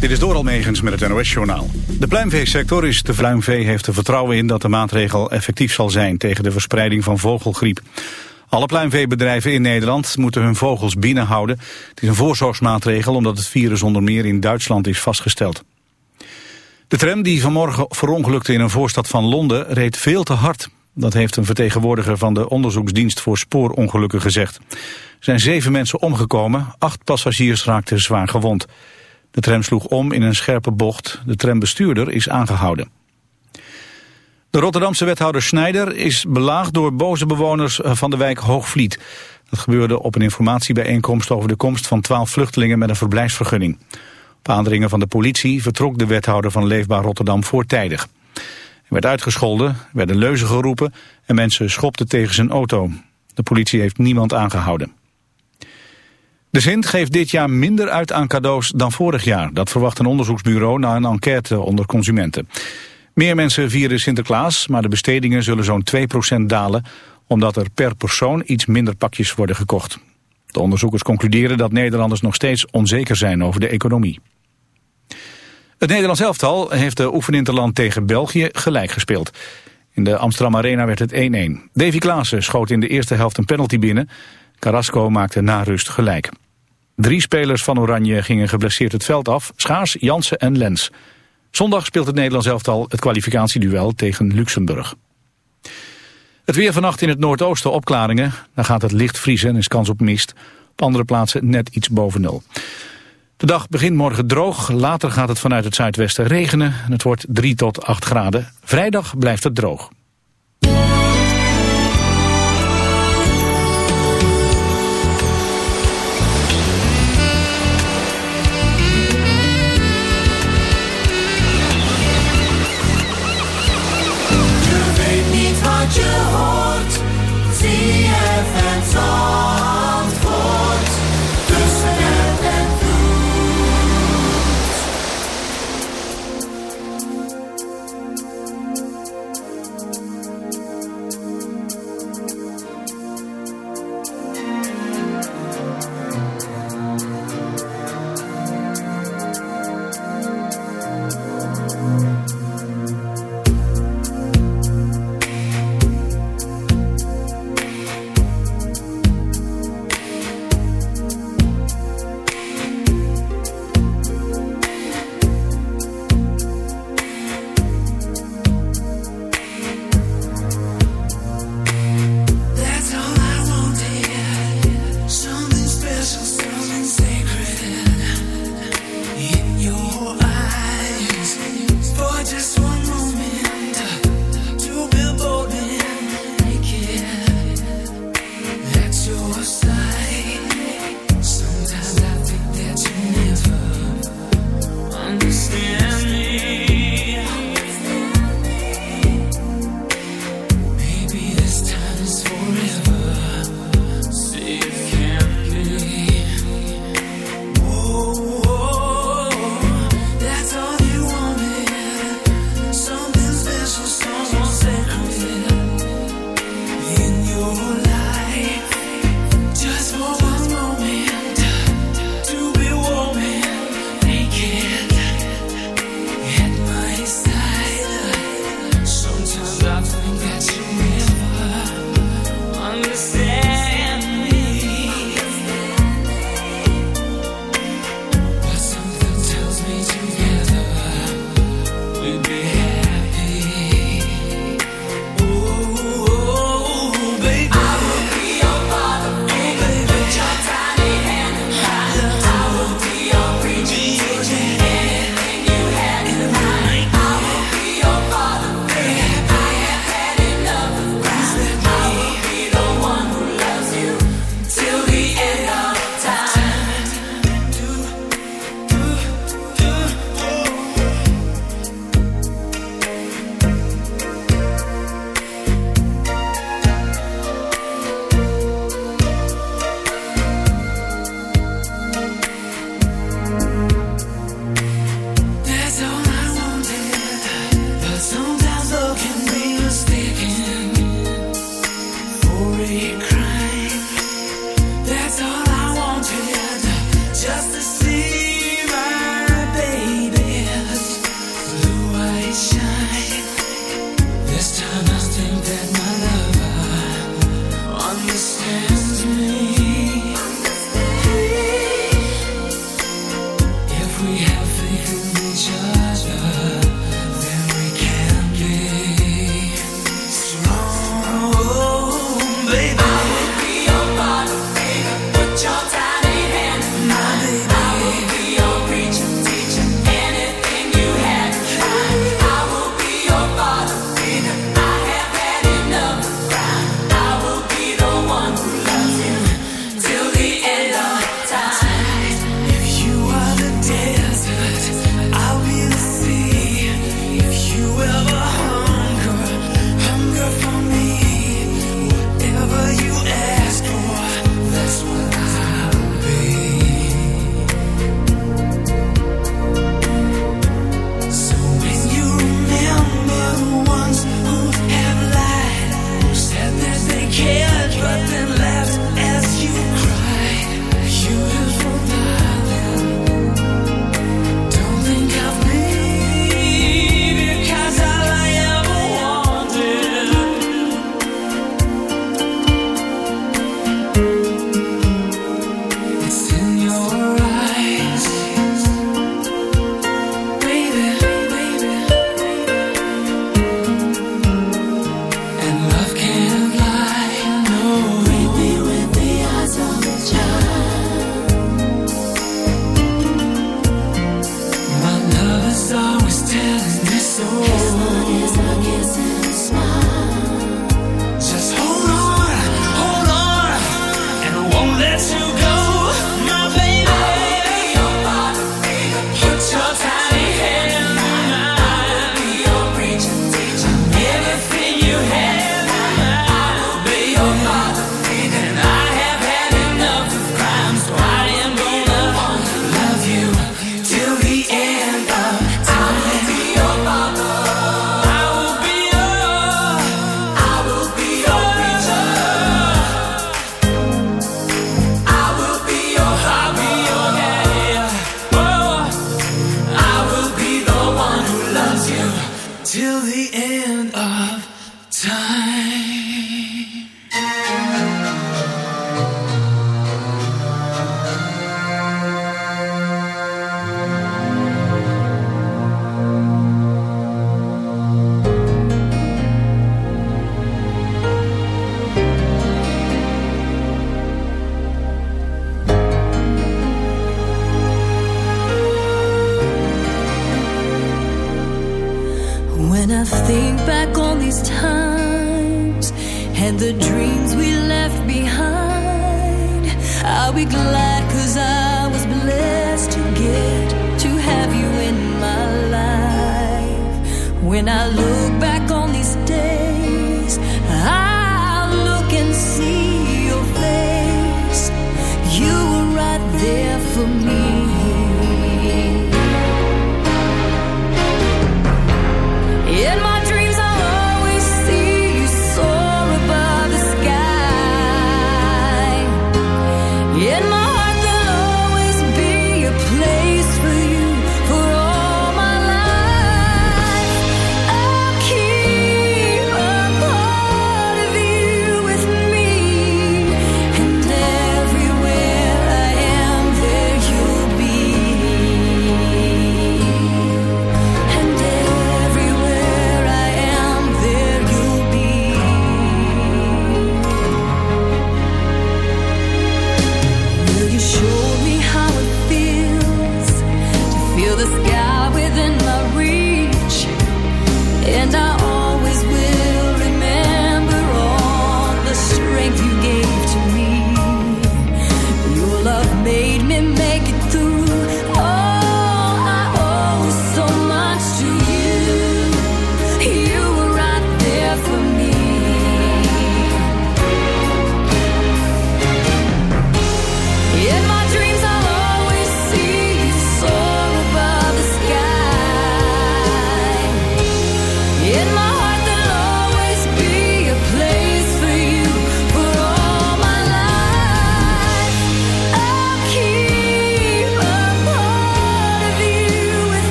Dit is Doral Megens met het NOS-journaal. De pluimveesector is te pluimvee heeft er vertrouwen in dat de maatregel effectief zal zijn tegen de verspreiding van vogelgriep. Alle pluimveebedrijven in Nederland moeten hun vogels binnenhouden. Het is een voorzorgsmaatregel omdat het virus onder meer in Duitsland is vastgesteld. De tram die vanmorgen verongelukte in een voorstad van Londen reed veel te hard. Dat heeft een vertegenwoordiger van de onderzoeksdienst voor spoorongelukken gezegd. Er zijn zeven mensen omgekomen, acht passagiers raakten zwaar gewond. De tram sloeg om in een scherpe bocht. De trambestuurder is aangehouden. De Rotterdamse wethouder Schneider is belaagd door boze bewoners van de wijk Hoogvliet. Dat gebeurde op een informatiebijeenkomst over de komst van twaalf vluchtelingen met een verblijfsvergunning. Op aandringen van de politie vertrok de wethouder van Leefbaar Rotterdam voortijdig. Hij werd uitgescholden, werden leuzen geroepen en mensen schopten tegen zijn auto. De politie heeft niemand aangehouden. De Sint geeft dit jaar minder uit aan cadeaus dan vorig jaar. Dat verwacht een onderzoeksbureau na een enquête onder consumenten. Meer mensen vieren Sinterklaas, maar de bestedingen zullen zo'n 2% dalen... omdat er per persoon iets minder pakjes worden gekocht. De onderzoekers concluderen dat Nederlanders nog steeds onzeker zijn over de economie. Het Nederlands elftal heeft de oefeninterland tegen België gelijk gespeeld. In de Amsterdam Arena werd het 1-1. Davy Klaassen schoot in de eerste helft een penalty binnen. Carrasco maakte na rust gelijk. Drie spelers van Oranje gingen geblesseerd het veld af. Schaars, Jansen en Lens. Zondag speelt het Nederlands elftal het kwalificatieduel tegen Luxemburg. Het weer vannacht in het noordoosten opklaringen. Dan gaat het licht vriezen en is kans op mist. Op andere plaatsen net iets boven nul. De dag begint morgen droog. Later gaat het vanuit het zuidwesten regenen. En het wordt 3 tot 8 graden. Vrijdag blijft het droog.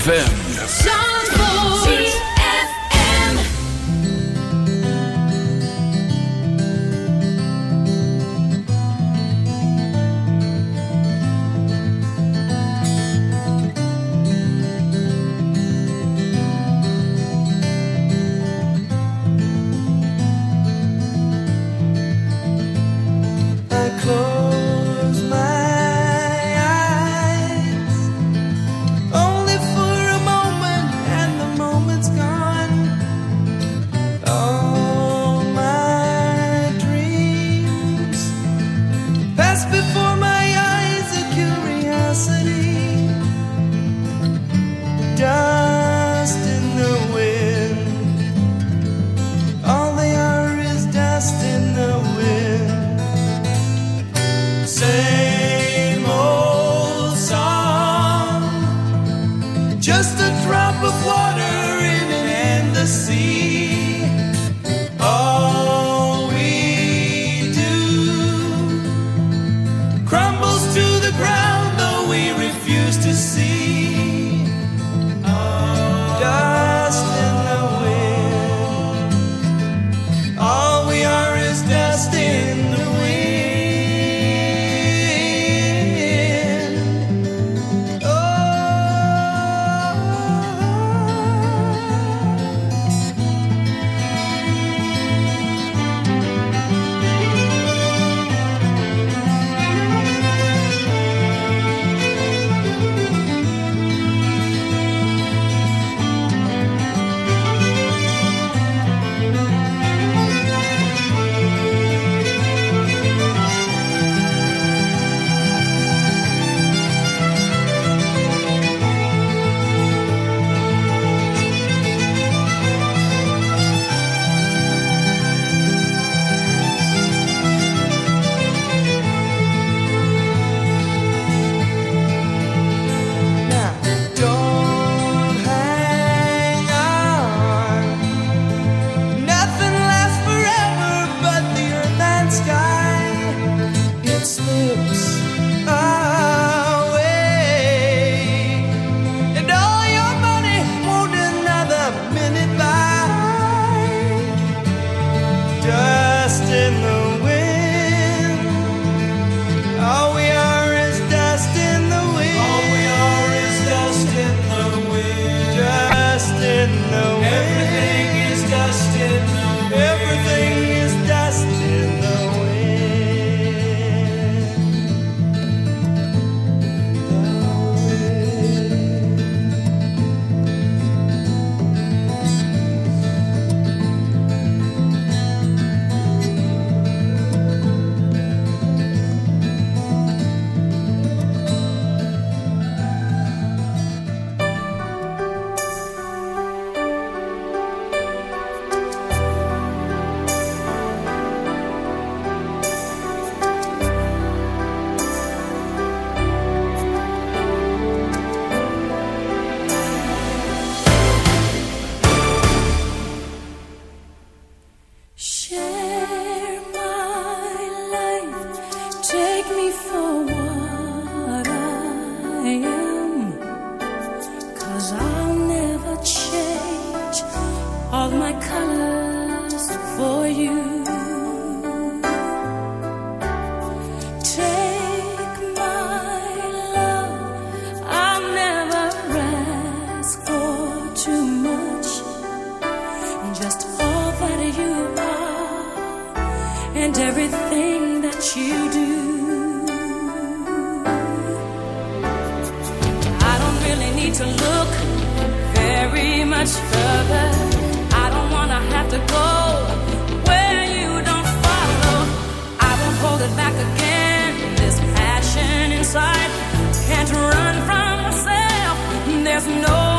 ZFM. sight. Can't run from myself. There's no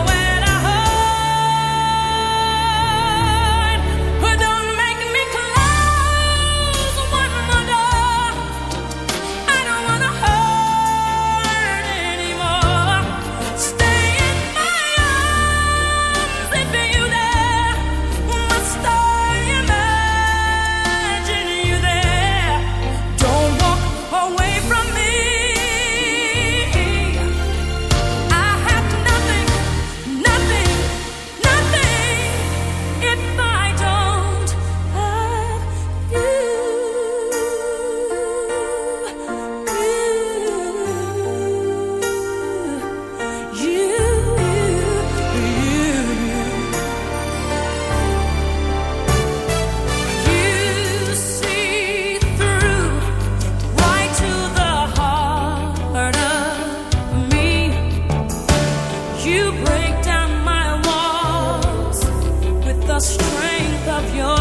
strength of your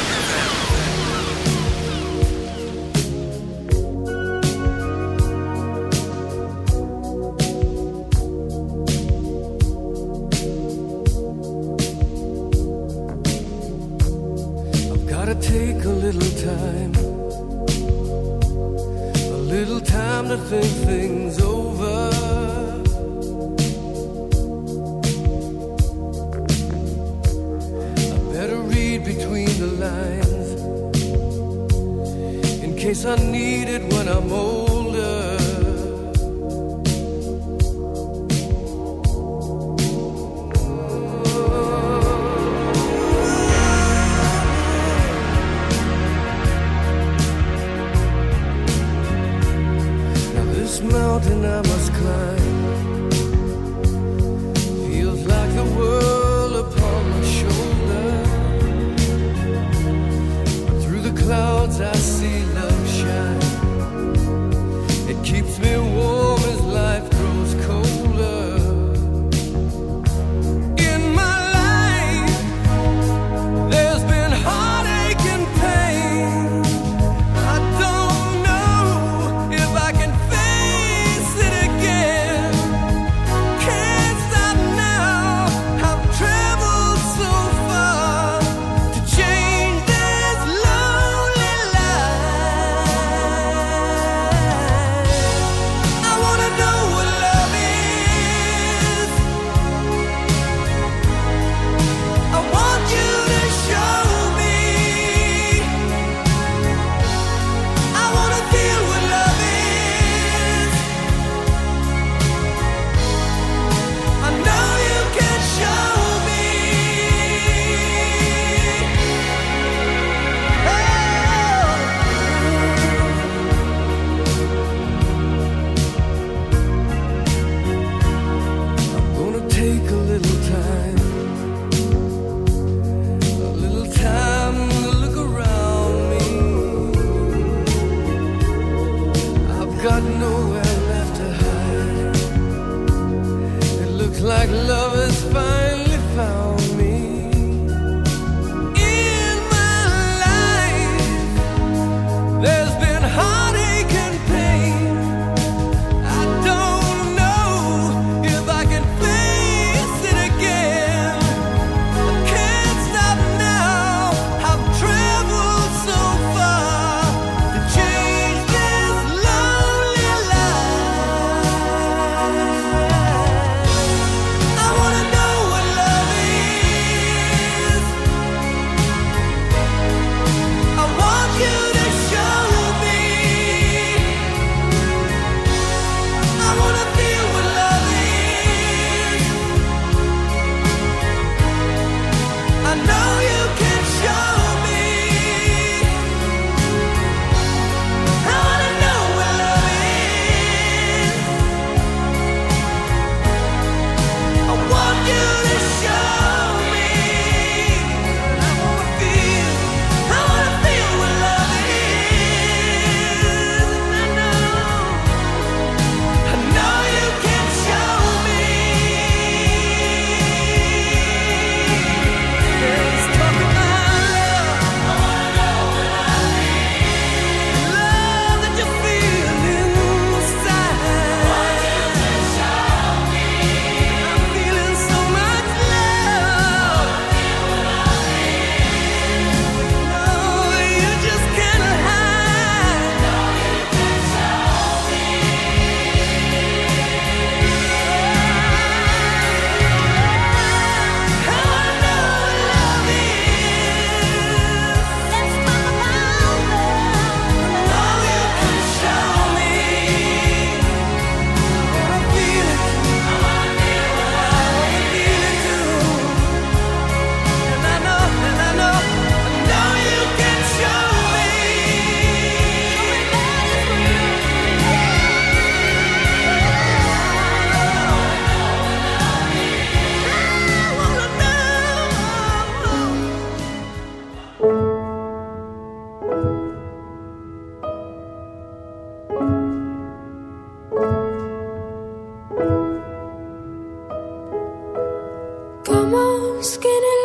skinny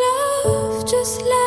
love just like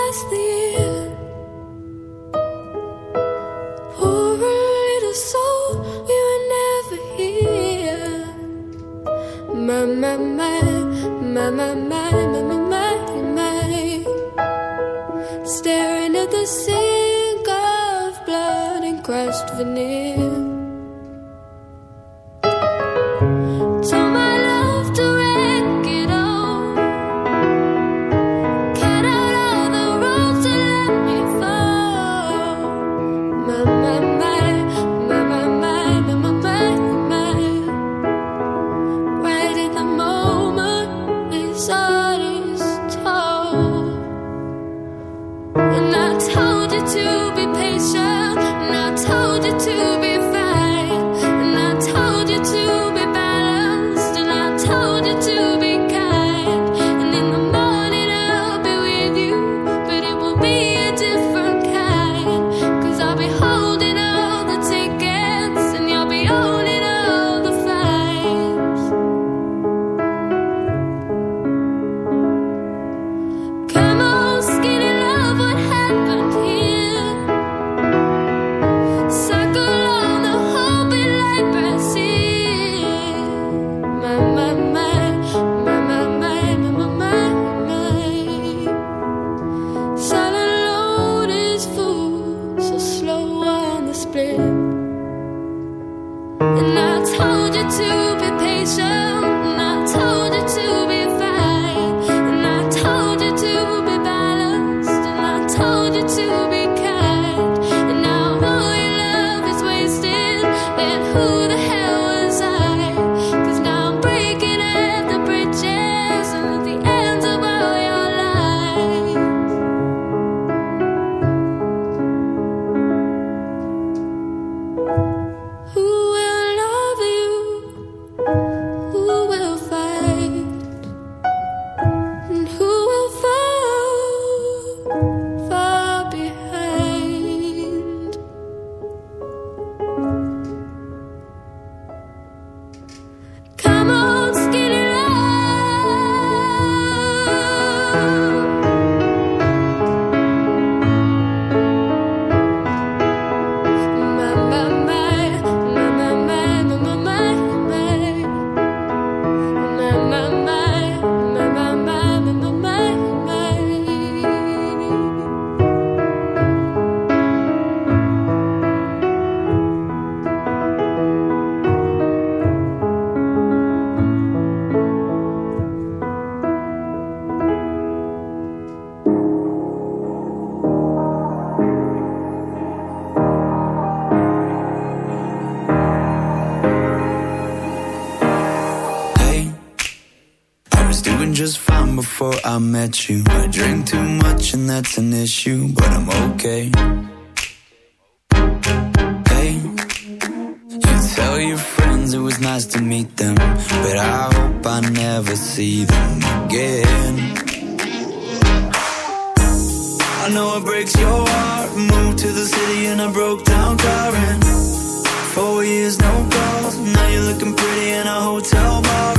Four years, no calls. Now you're looking pretty in a hotel bar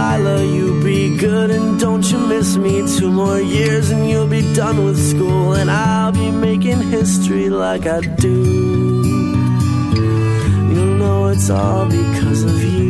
Delilah, you be good and don't you miss me. Two more years and you'll be done with school, and I'll be making history like I do. You'll know it's all because of you.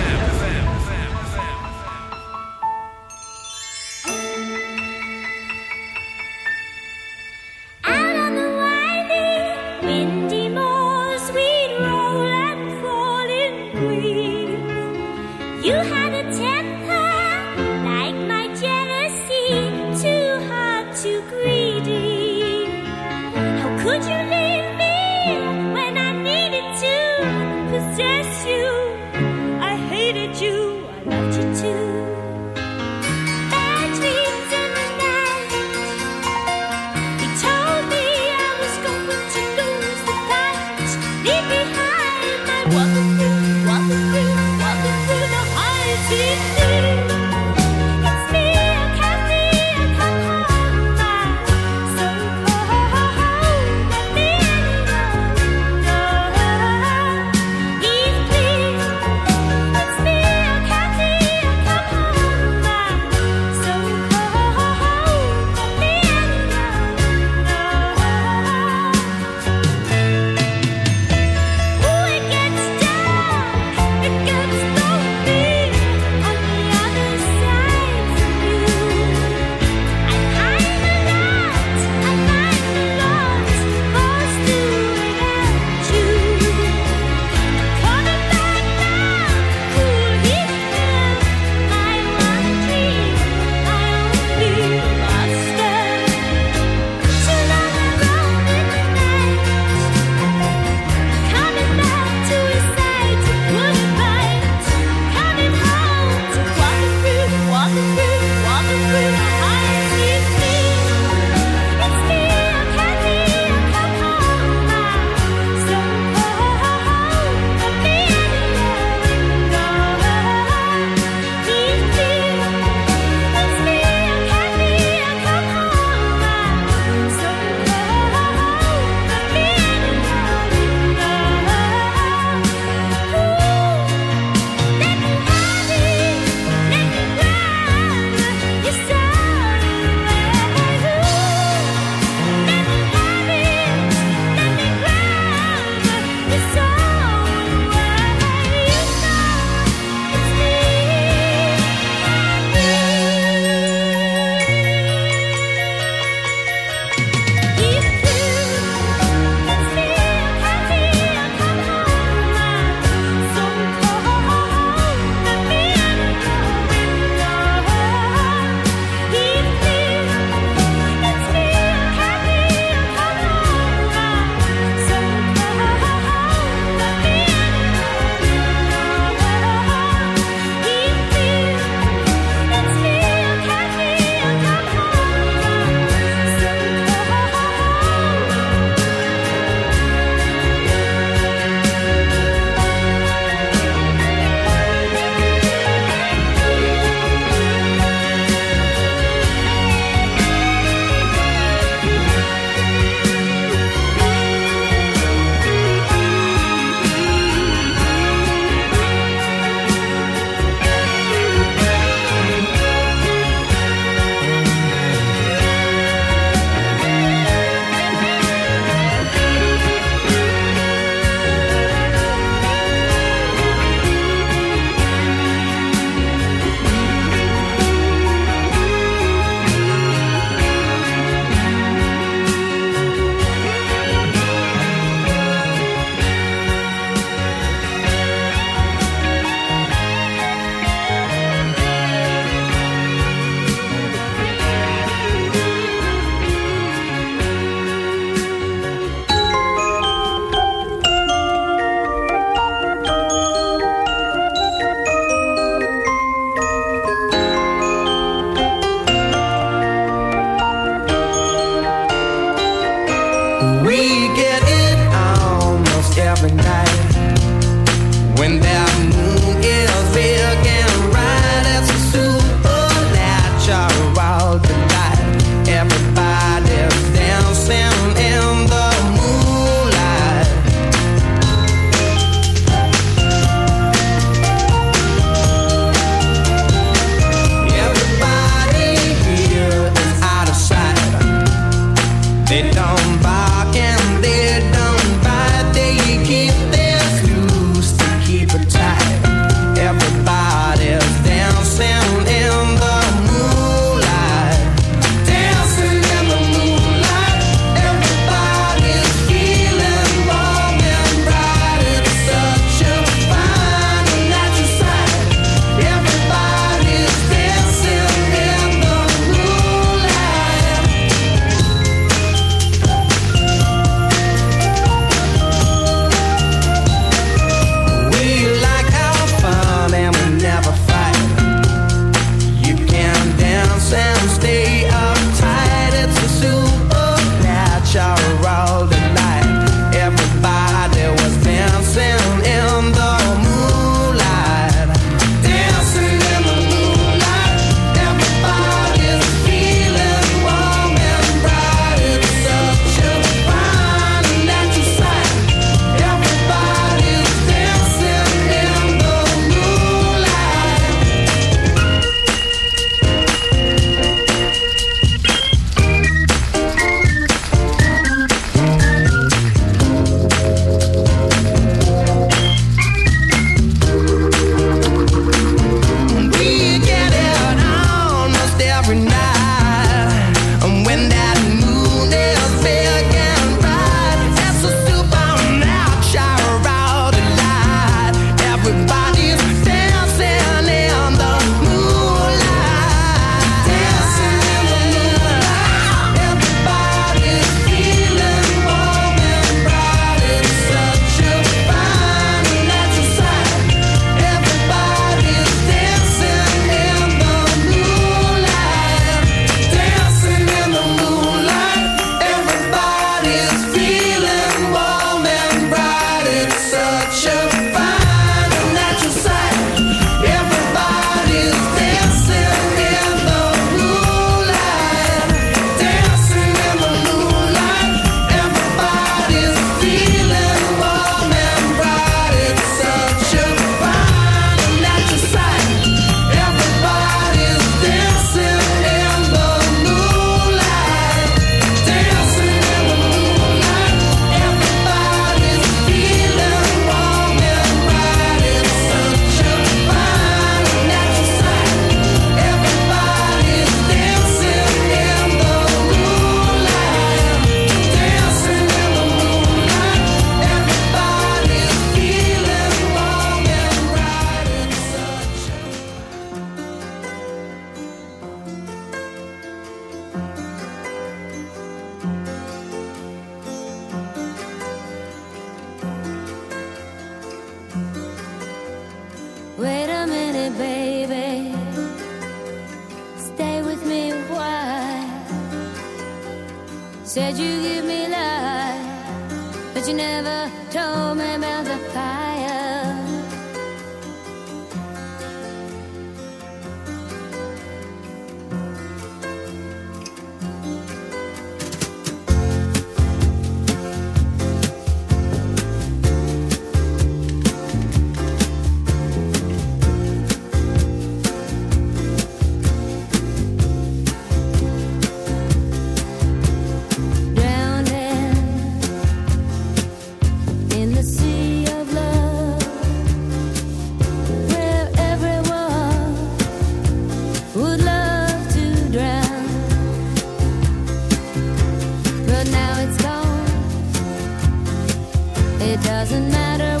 Doesn't matter